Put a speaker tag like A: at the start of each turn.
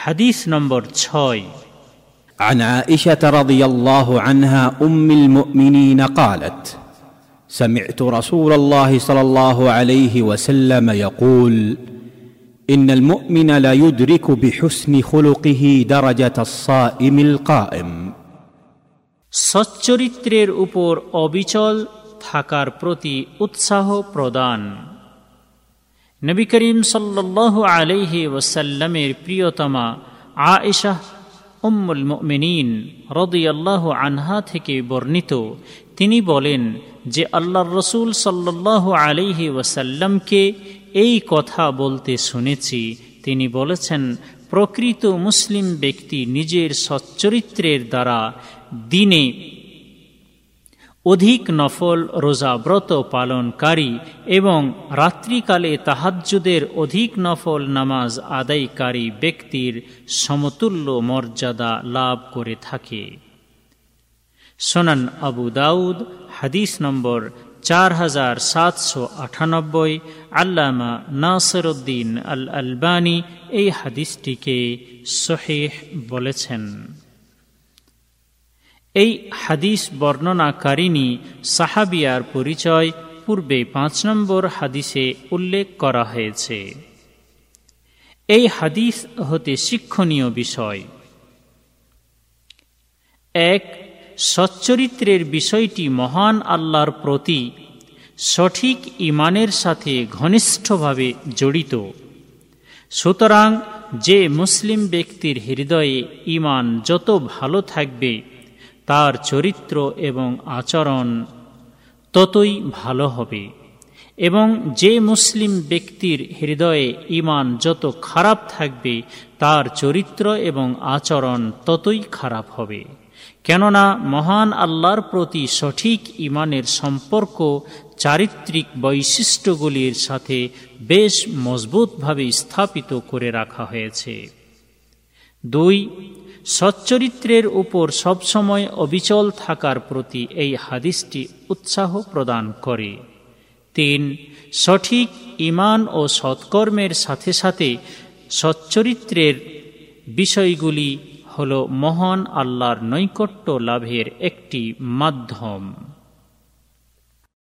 A: হাদিস নম্বর ছয়
B: عن عائشه رضي الله عنها ام المؤمنين قالت سمعت رسول الله صلى الله عليه وسلم يقول ان المؤمن لا يدرك بحسن خلقه درجه الصائم القائم
A: সচ্চরিত্রের উপর অবিচল থাকার প্রতি উৎসাহ প্রদান নবী করিম সাল্লাহ আলহি ওসাল্লামের প্রিয়তমা আয়েশাহ উম্মুল মিনীন রদিয়াল্লাহ আনহা থেকে বর্ণিত। তিনি বলেন যে আল্লাহর রসুল সাল্লাহ আলিহি ওয়াসাল্লামকে এই কথা বলতে শুনেছি। তিনি বলেছেন, প্রকৃত মুসলিম ব্যক্তি নিজের সচ্চরিত্রের দ্বারা দিনে অধিক নফল রোজাব্রত পালনকারী এবং রাত্রিকালে তাহাজ্জুদের অধিক নফল নামাজ আদায়কারী ব্যক্তির সমতুল্য মর্যাদা লাভ করে থাকে। সোনান আবু দাউদ, হাদিস নম্বর চার হাজার সাতশো আটানব্বই, আল্লামা নাসরুদ্দিন আল আলবানী এই হাদিসটিকে শহেহ বলেছেন। এই হাদিস বর্ণনাকারিণী সাহাবিয়ার পরিচয় পূর্বে পাঁচ নম্বর হাদিসে উল্লেখ করা হয়েছে। এই হাদিস হতে শিক্ষণীয় বিষয়। এক, সচ্চরিত্রের বিষয়টি মহান আল্লাহর প্রতি সঠিক ইমানের সাথে ঘনিষ্ঠভাবে জড়িত। সুতরাং যে মুসলিম ব্যক্তির হৃদয়ে ইমান যত ভালো থাকবে তার চরিত্র এবং আচরণ ততই ভালো হবে। এবং যে মুসলিম ব্যক্তির হৃদয়ে ইমান যত খারাপ থাকবে, তার চরিত্র এবং আচরণ ততই খারাপ হবে। কেননা মহান আল্লাহর প্রতি সঠিক ইমানের সম্পর্ক চারিত্রিক বৈশিষ্ট্যগুলির সাথে বেশ মজবুতভাবে স্থাপিত করে রাখা হয়েছে। দুই, সচ্চরিত্রের উপর সবসময় অবিচল থাকার প্রতি এই হাদিসটি উৎসাহ প্রদান করে। তিন, সঠিক ইমান ও সৎকর্মের সাথে সাথে সচ্চরিত্রের বিষয়গুলি হল মহান আল্লাহর নৈকট্য লাভের একটি মাধ্যম।